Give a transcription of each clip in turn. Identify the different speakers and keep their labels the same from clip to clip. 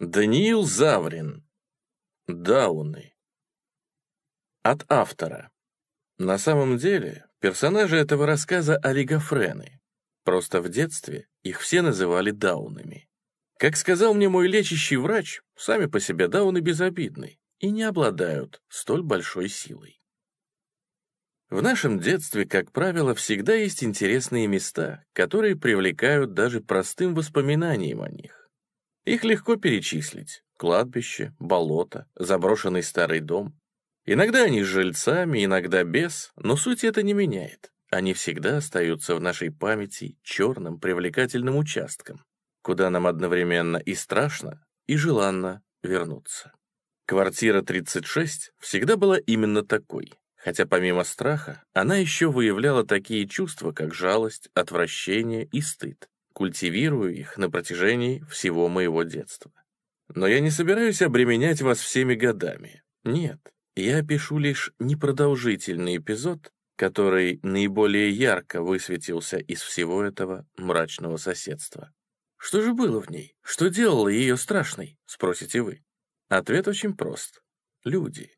Speaker 1: Даниил Заврин. Дауны. От автора. На самом деле, персонажи этого рассказа олигофрены. Просто в детстве их все называли даунами. Как сказал мне мой лечащий врач, сами по себе дауны безобидны и не обладают столь большой силой. В нашем детстве, как правило, всегда есть интересные места, которые привлекают даже простым воспоминанием о них. Их легко перечислить. Кладбище, болото, заброшенный старый дом. Иногда они с жильцами, иногда без, но суть это не меняет. Они всегда остаются в нашей памяти черным привлекательным участком, куда нам одновременно и страшно, и желанно вернуться. Квартира 36 всегда была именно такой, хотя помимо страха она еще выявляла такие чувства, как жалость, отвращение и стыд. Культивирую их на протяжении всего моего детства. Но я не собираюсь обременять вас всеми годами. Нет, я опишу лишь непродолжительный эпизод, который наиболее ярко высветился из всего этого мрачного соседства. Что же было в ней? Что делало ее страшной, спросите вы? Ответ очень прост. Люди.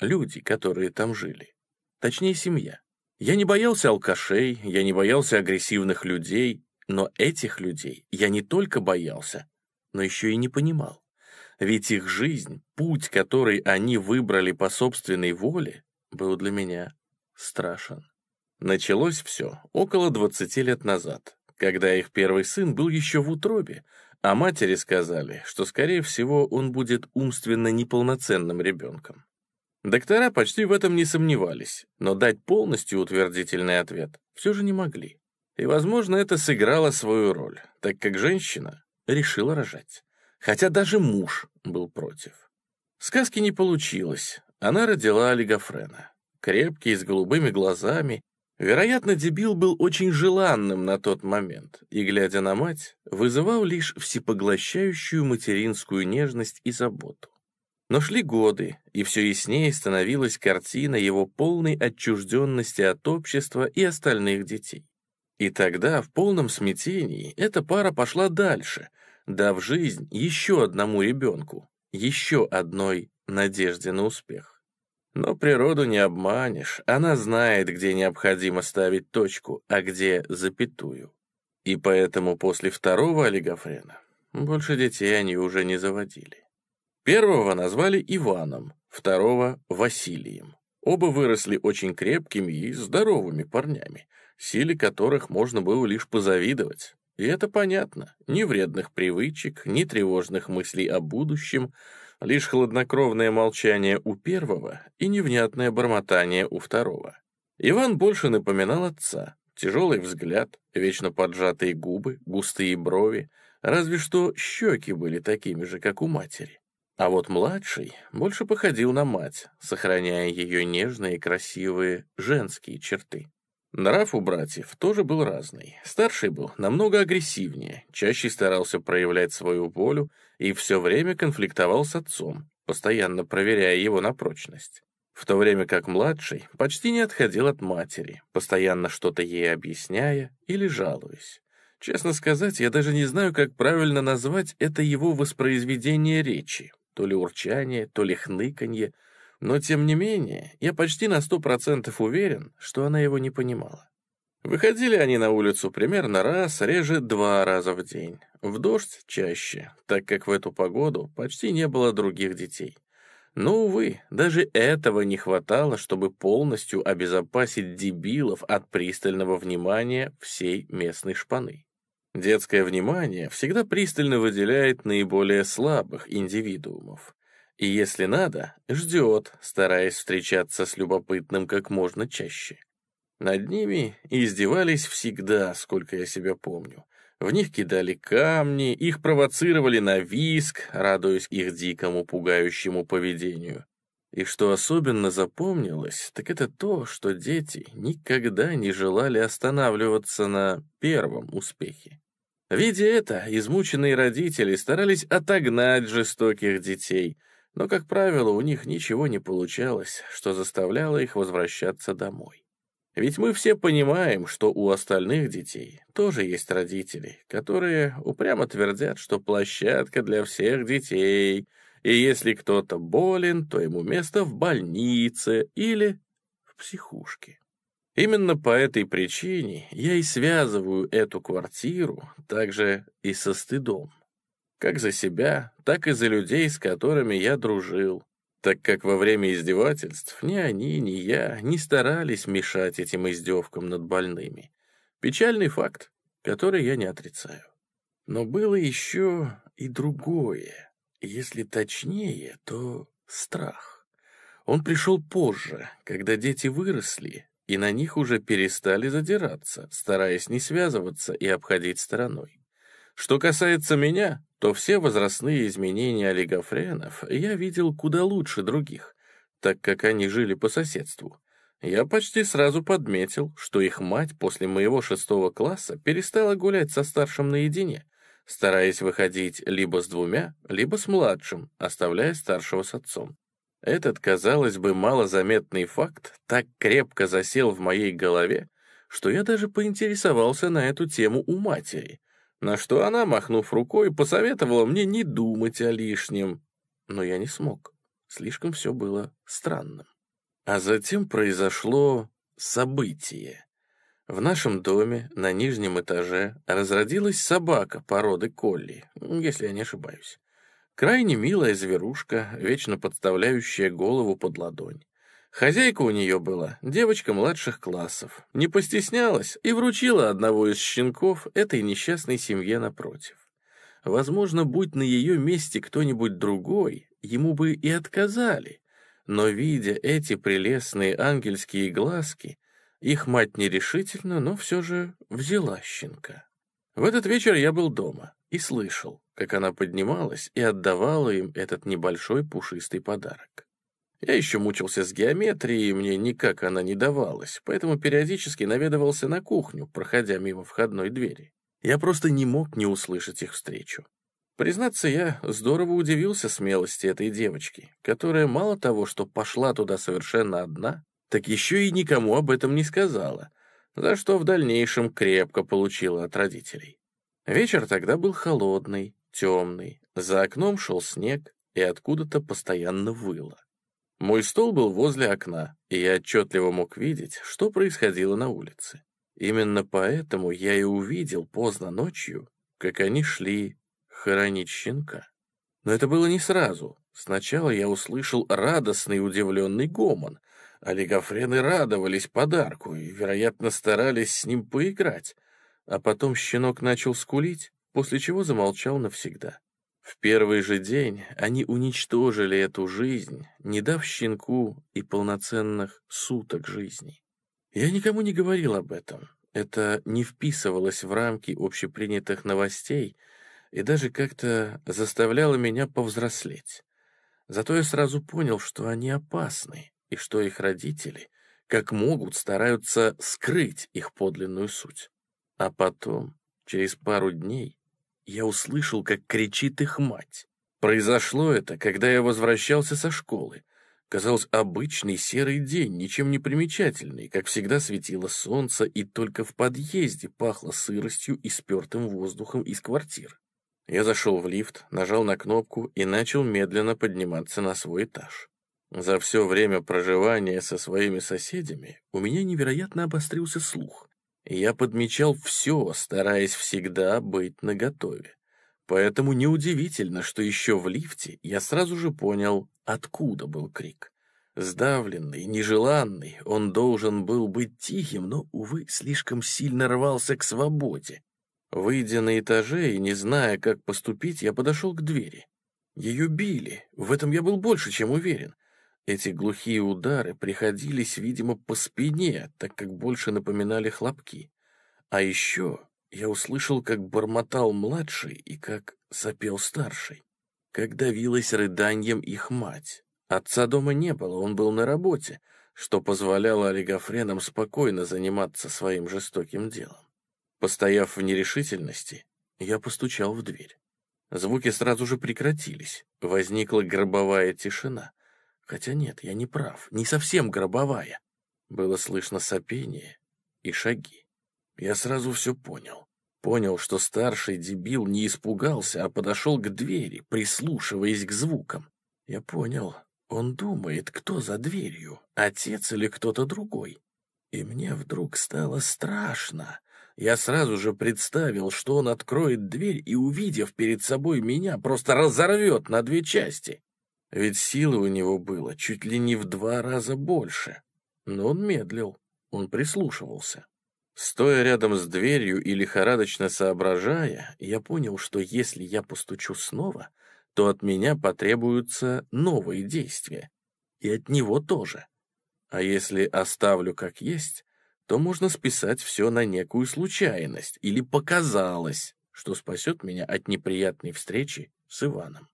Speaker 1: Люди, которые там жили. Точнее, семья. Я не боялся алкашей, я не боялся агрессивных людей, но этих людей я не только боялся, но еще и не понимал. Ведь их жизнь, путь, который они выбрали по собственной воле, был для меня страшен. Началось все около 20 лет назад, когда их первый сын был еще в утробе, а матери сказали, что, скорее всего, он будет умственно неполноценным ребенком. Доктора почти в этом не сомневались, но дать полностью утвердительный ответ все же не могли. И, возможно, это сыграло свою роль, так как женщина решила рожать. Хотя даже муж был против. Сказки не получилось. Она родила олигофрена. Крепкий, с голубыми глазами. Вероятно, дебил был очень желанным на тот момент и, глядя на мать, вызывал лишь всепоглощающую материнскую нежность и заботу. Но шли годы, и все яснее становилась картина его полной отчужденности от общества и остальных детей. И тогда, в полном смятении, эта пара пошла дальше, дав жизнь еще одному ребенку, еще одной надежде на успех. Но природу не обманешь, она знает, где необходимо ставить точку, а где запятую. И поэтому после второго олигофрена больше детей они уже не заводили. Первого назвали Иваном, второго — Василием. Оба выросли очень крепкими и здоровыми парнями, силе которых можно было лишь позавидовать. И это понятно. Ни вредных привычек, ни тревожных мыслей о будущем, лишь хладнокровное молчание у первого и невнятное бормотание у второго. Иван больше напоминал отца. Тяжелый взгляд, вечно поджатые губы, густые брови, разве что щеки были такими же, как у матери. А вот младший больше походил на мать, сохраняя ее нежные красивые женские черты. Нрав у братьев тоже был разный. Старший был намного агрессивнее, чаще старался проявлять свою волю и все время конфликтовал с отцом, постоянно проверяя его на прочность. В то время как младший почти не отходил от матери, постоянно что-то ей объясняя или жалуясь. Честно сказать, я даже не знаю, как правильно назвать это его воспроизведение речи, то ли урчание, то ли хныканье, но тем не менее я почти на сто процентов уверен, что она его не понимала. Выходили они на улицу примерно раз, реже два раза в день. В дождь чаще, так как в эту погоду почти не было других детей. Но, увы, даже этого не хватало, чтобы полностью обезопасить дебилов от пристального внимания всей местной шпаны. Детское внимание всегда пристально выделяет наиболее слабых индивидуумов. И если надо, ждет, стараясь встречаться с любопытным как можно чаще. Над ними издевались всегда, сколько я себя помню. В них кидали камни, их провоцировали на виск, радуясь их дикому пугающему поведению. И что особенно запомнилось, так это то, что дети никогда не желали останавливаться на первом успехе. Видя это, измученные родители старались отогнать жестоких детей, но, как правило, у них ничего не получалось, что заставляло их возвращаться домой. Ведь мы все понимаем, что у остальных детей тоже есть родители, которые упрямо твердят, что площадка для всех детей, и если кто-то болен, то ему место в больнице или в психушке. Именно по этой причине я и связываю эту квартиру также и со стыдом. Как за себя, так и за людей, с которыми я дружил, так как во время издевательств ни они, ни я не старались мешать этим издевкам над больными. Печальный факт, который я не отрицаю. Но было еще и другое. Если точнее, то страх. Он пришел позже, когда дети выросли, и на них уже перестали задираться, стараясь не связываться и обходить стороной. Что касается меня, то все возрастные изменения олигофренов я видел куда лучше других, так как они жили по соседству. Я почти сразу подметил, что их мать после моего шестого класса перестала гулять со старшим наедине, стараясь выходить либо с двумя, либо с младшим, оставляя старшего с отцом. Этот, казалось бы, малозаметный факт так крепко засел в моей голове, что я даже поинтересовался на эту тему у матери, на что она, махнув рукой, посоветовала мне не думать о лишнем. Но я не смог. Слишком все было странным. А затем произошло событие. В нашем доме на нижнем этаже разродилась собака породы колли, если я не ошибаюсь. Крайне милая зверушка, вечно подставляющая голову под ладонь. Хозяйка у нее была девочка младших классов, не постеснялась и вручила одного из щенков этой несчастной семье напротив. Возможно, будь на ее месте кто-нибудь другой, ему бы и отказали. Но, видя эти прелестные ангельские глазки, их мать нерешительно, но все же взяла щенка. В этот вечер я был дома и слышал, как она поднималась и отдавала им этот небольшой пушистый подарок. Я еще мучился с геометрией, и мне никак она не давалась, поэтому периодически наведывался на кухню, проходя мимо входной двери. Я просто не мог не услышать их встречу. Признаться, я здорово удивился смелости этой девочки, которая мало того, что пошла туда совершенно одна, так еще и никому об этом не сказала, за что в дальнейшем крепко получила от родителей. Вечер тогда был холодный, темный, за окном шел снег и откуда-то постоянно выло. Мой стол был возле окна, и я отчетливо мог видеть, что происходило на улице. Именно поэтому я и увидел поздно ночью, как они шли хоронить щенка. Но это было не сразу. Сначала я услышал радостный удивленный гомон — Олигофрены радовались подарку и, вероятно, старались с ним поиграть. А потом щенок начал скулить, после чего замолчал навсегда. В первый же день они уничтожили эту жизнь, не дав щенку и полноценных суток жизни. Я никому не говорил об этом. Это не вписывалось в рамки общепринятых новостей и даже как-то заставляло меня повзрослеть. Зато я сразу понял, что они опасны, и что их родители, как могут, стараются скрыть их подлинную суть. А потом, через пару дней, я услышал, как кричит их мать. Произошло это, когда я возвращался со школы. Казалось, обычный серый день, ничем не примечательный, как всегда светило солнце, и только в подъезде пахло сыростью и спертым воздухом из квартир. Я зашел в лифт, нажал на кнопку и начал медленно подниматься на свой этаж. За все время проживания со своими соседями у меня невероятно обострился слух. Я подмечал все, стараясь всегда быть наготове. Поэтому неудивительно, что еще в лифте я сразу же понял, откуда был крик. Сдавленный, нежеланный, он должен был быть тихим, но, увы, слишком сильно рвался к свободе. Выйдя на этаже и не зная, как поступить, я подошел к двери. Ее били, в этом я был больше, чем уверен. Эти глухие удары приходились, видимо, по спине, так как больше напоминали хлопки. А еще я услышал, как бормотал младший и как сопел старший, как давилась рыданьем их мать. Отца дома не было, он был на работе, что позволяло олигофренам спокойно заниматься своим жестоким делом. Постояв в нерешительности, я постучал в дверь. Звуки сразу же прекратились, возникла гробовая тишина — Хотя нет, я не прав, не совсем гробовая. было слышно сопение и шаги. Я сразу все понял. Понял, что старший дебил не испугался, а подошел к двери, прислушиваясь к звукам. Я понял, он думает, кто за дверью, отец или кто-то другой. И мне вдруг стало страшно. Я сразу же представил, что он откроет дверь и, увидев перед собой меня, просто разорвет на две части. Ведь силы у него было чуть ли не в два раза больше. Но он медлил, он прислушивался. Стоя рядом с дверью и лихорадочно соображая, я понял, что если я постучу снова, то от меня потребуются новые действия. И от него тоже. А если оставлю как есть, то можно списать все на некую случайность или показалось, что спасет меня от неприятной встречи с Иваном.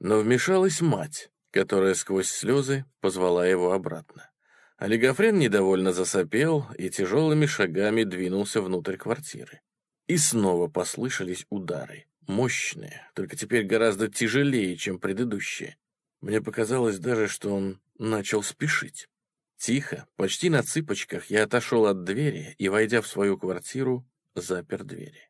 Speaker 1: Но вмешалась мать, которая сквозь слезы позвала его обратно. Олигофрен недовольно засопел и тяжелыми шагами двинулся внутрь квартиры. И снова послышались удары. Мощные, только теперь гораздо тяжелее, чем предыдущие. Мне показалось даже, что он начал спешить. Тихо, почти на цыпочках, я отошел от двери и, войдя в свою квартиру, запер двери.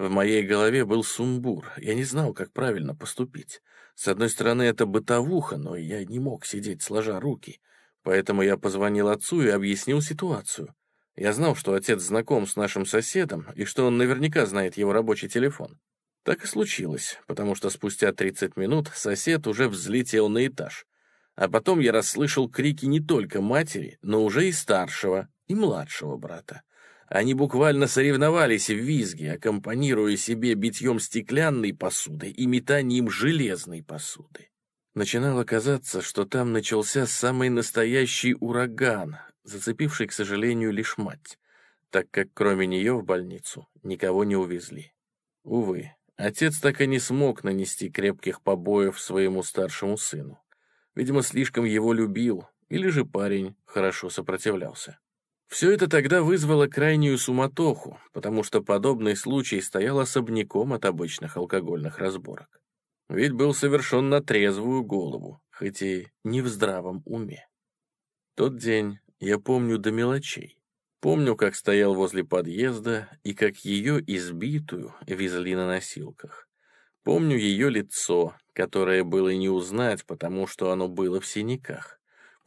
Speaker 1: В моей голове был сумбур, я не знал, как правильно поступить. С одной стороны, это бытовуха, но я не мог сидеть сложа руки. Поэтому я позвонил отцу и объяснил ситуацию. Я знал, что отец знаком с нашим соседом и что он наверняка знает его рабочий телефон. Так и случилось, потому что спустя 30 минут сосед уже взлетел на этаж. А потом я расслышал крики не только матери, но уже и старшего, и младшего брата. Они буквально соревновались в визге, аккомпанируя себе битьем стеклянной посуды и метанием железной посуды. Начинало казаться, что там начался самый настоящий ураган, зацепивший, к сожалению, лишь мать, так как кроме нее в больницу никого не увезли. Увы, отец так и не смог нанести крепких побоев своему старшему сыну. Видимо, слишком его любил, или же парень хорошо сопротивлялся. Все это тогда вызвало крайнюю суматоху, потому что подобный случай стоял особняком от обычных алкогольных разборок ведь был совершен на трезвую голову, хоть и не в здравом уме. Тот день я помню до мелочей. Помню, как стоял возле подъезда и как ее избитую везли на носилках. Помню ее лицо, которое было не узнать, потому что оно было в синяках.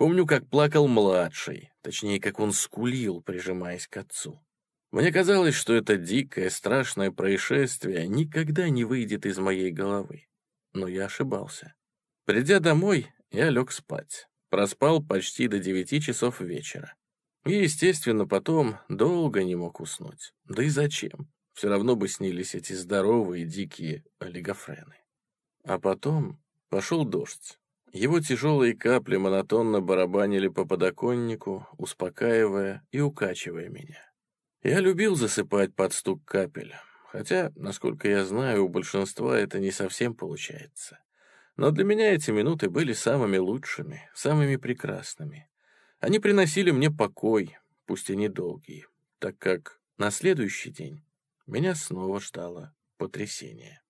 Speaker 1: Помню, как плакал младший, точнее, как он скулил, прижимаясь к отцу. Мне казалось, что это дикое, страшное происшествие никогда не выйдет из моей головы но я ошибался. Придя домой, я лег спать. Проспал почти до девяти часов вечера. И, естественно, потом долго не мог уснуть. Да и зачем? Все равно бы снились эти здоровые дикие олигофрены. А потом пошел дождь. Его тяжелые капли монотонно барабанили по подоконнику, успокаивая и укачивая меня. Я любил засыпать под стук капель. Хотя, насколько я знаю, у большинства это не совсем получается. Но для меня эти минуты были самыми лучшими, самыми прекрасными. Они приносили мне покой, пусть и недолгий, так как на следующий день меня снова ждало потрясение.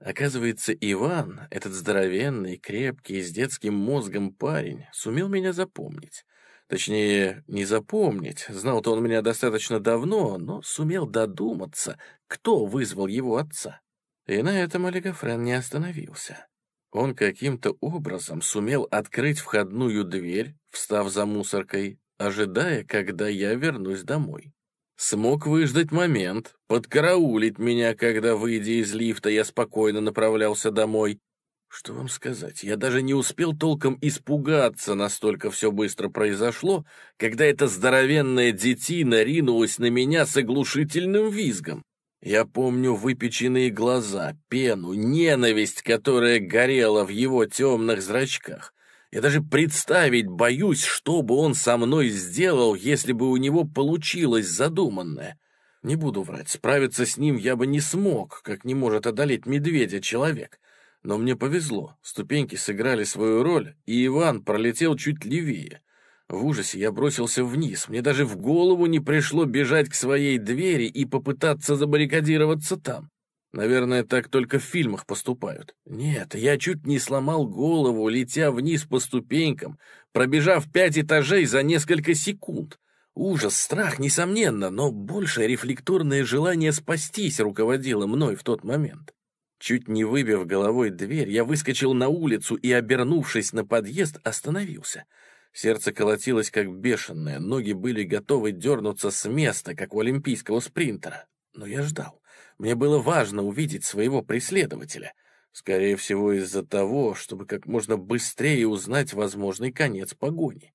Speaker 1: Оказывается, Иван, этот здоровенный, крепкий, с детским мозгом парень, сумел меня запомнить. Точнее, не запомнить, знал-то он меня достаточно давно, но сумел додуматься, кто вызвал его отца. И на этом Олигофрен не остановился. Он каким-то образом сумел открыть входную дверь, встав за мусоркой, ожидая, когда я вернусь домой. Смог выждать момент, подкараулить меня, когда, выйдя из лифта, я спокойно направлялся домой, что вам сказать, я даже не успел толком испугаться, настолько все быстро произошло, когда эта здоровенная детина ринулась на меня с оглушительным визгом. Я помню выпеченные глаза, пену, ненависть, которая горела в его темных зрачках. Я даже представить боюсь, что бы он со мной сделал, если бы у него получилось задуманное. Не буду врать, справиться с ним я бы не смог, как не может одолеть медведя человек. Но мне повезло, ступеньки сыграли свою роль, и Иван пролетел чуть левее. В ужасе я бросился вниз, мне даже в голову не пришло бежать к своей двери и попытаться забаррикадироваться там. Наверное, так только в фильмах поступают. Нет, я чуть не сломал голову, летя вниз по ступенькам, пробежав пять этажей за несколько секунд. Ужас, страх, несомненно, но большее рефлекторное желание спастись руководило мной в тот момент. Чуть не выбив головой дверь, я выскочил на улицу и, обернувшись на подъезд, остановился. Сердце колотилось как бешеное, ноги были готовы дернуться с места, как у олимпийского спринтера. Но я ждал. Мне было важно увидеть своего преследователя. Скорее всего, из-за того, чтобы как можно быстрее узнать возможный конец погони.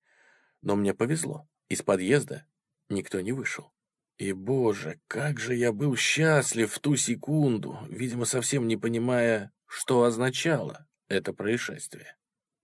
Speaker 1: Но мне повезло. Из подъезда никто не вышел. И, боже, как же я был счастлив в ту секунду, видимо, совсем не понимая, что означало это происшествие.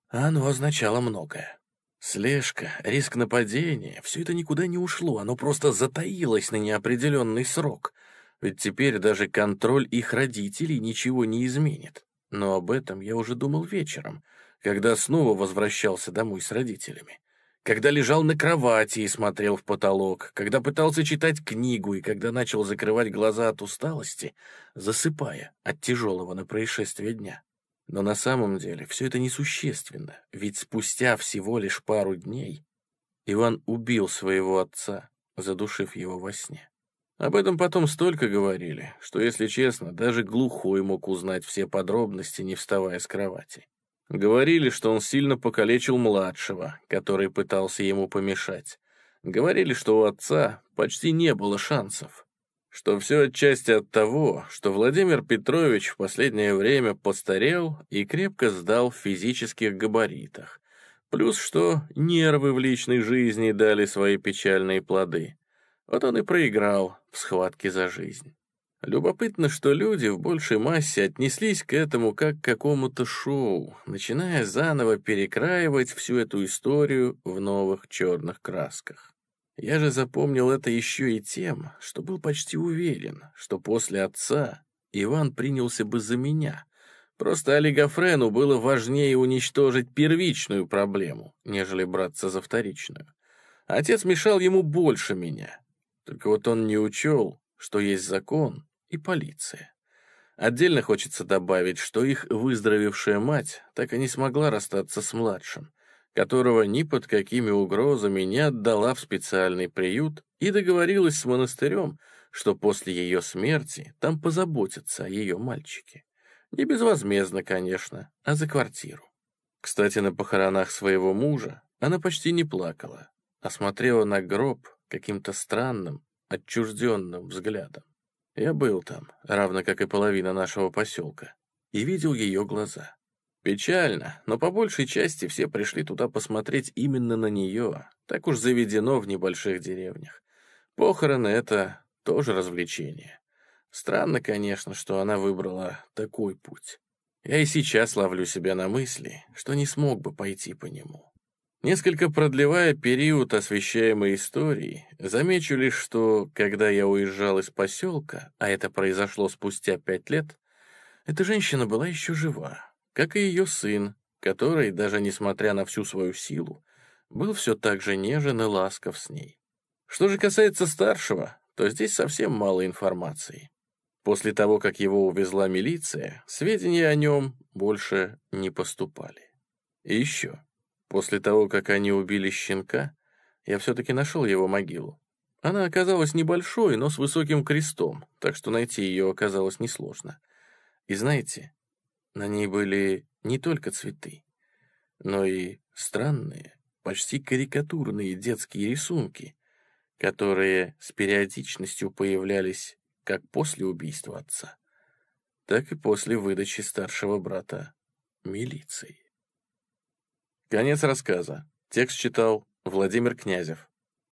Speaker 1: Оно означало многое. Слежка, риск нападения — все это никуда не ушло, оно просто затаилось на неопределенный срок. Ведь теперь даже контроль их родителей ничего не изменит. Но об этом я уже думал вечером, когда снова возвращался домой с родителями когда лежал на кровати и смотрел в потолок, когда пытался читать книгу и когда начал закрывать глаза от усталости, засыпая от тяжелого на происшествие дня. Но на самом деле все это несущественно, ведь спустя всего лишь пару дней Иван убил своего отца, задушив его во сне. Об этом потом столько говорили, что, если честно, даже глухой мог узнать все подробности, не вставая с кровати. Говорили, что он сильно покалечил младшего, который пытался ему помешать. Говорили, что у отца почти не было шансов. Что все отчасти от того, что Владимир Петрович в последнее время постарел и крепко сдал в физических габаритах. Плюс что нервы в личной жизни дали свои печальные плоды. Вот он и проиграл в схватке за жизнь. Любопытно, что люди в большей массе отнеслись к этому как к какому-то шоу, начиная заново перекраивать всю эту историю в новых черных красках. Я же запомнил это еще и тем, что был почти уверен, что после отца Иван принялся бы за меня. Просто олигофрену было важнее уничтожить первичную проблему, нежели браться за вторичную. Отец мешал ему больше меня. Только вот он не учел, что есть закон, и полиция. Отдельно хочется добавить, что их выздоровевшая мать так и не смогла расстаться с младшим, которого ни под какими угрозами не отдала в специальный приют и договорилась с монастырем, что после ее смерти там позаботятся о ее мальчике. Не безвозмездно, конечно, а за квартиру. Кстати, на похоронах своего мужа она почти не плакала, а смотрела на гроб каким-то странным, отчужденным взглядом. Я был там, равно как и половина нашего поселка, и видел ее глаза. Печально, но по большей части все пришли туда посмотреть именно на нее. Так уж заведено в небольших деревнях. Похороны — это тоже развлечение. Странно, конечно, что она выбрала такой путь. Я и сейчас ловлю себя на мысли, что не смог бы пойти по нему. Несколько продлевая период освещаемой истории, замечу лишь, что, когда я уезжал из поселка, а это произошло спустя пять лет, эта женщина была еще жива, как и ее сын, который, даже несмотря на всю свою силу, был все так же нежен и ласков с ней. Что же касается старшего, то здесь совсем мало информации. После того, как его увезла милиция, сведения о нем больше не поступали. И еще. После того, как они убили щенка, я все-таки нашел его могилу. Она оказалась небольшой, но с высоким крестом, так что найти ее оказалось несложно. И знаете, на ней были не только цветы, но и странные, почти карикатурные детские рисунки, которые с периодичностью появлялись как после убийства отца, так и после выдачи старшего брата милиции. Конец рассказа. Текст читал Владимир Князев.